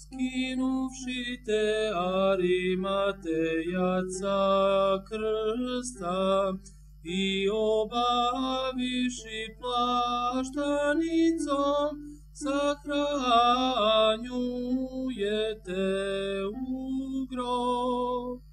skinuvši te Arimatejaca krsta i obaviši plaštanicom, sahranjujete u grob.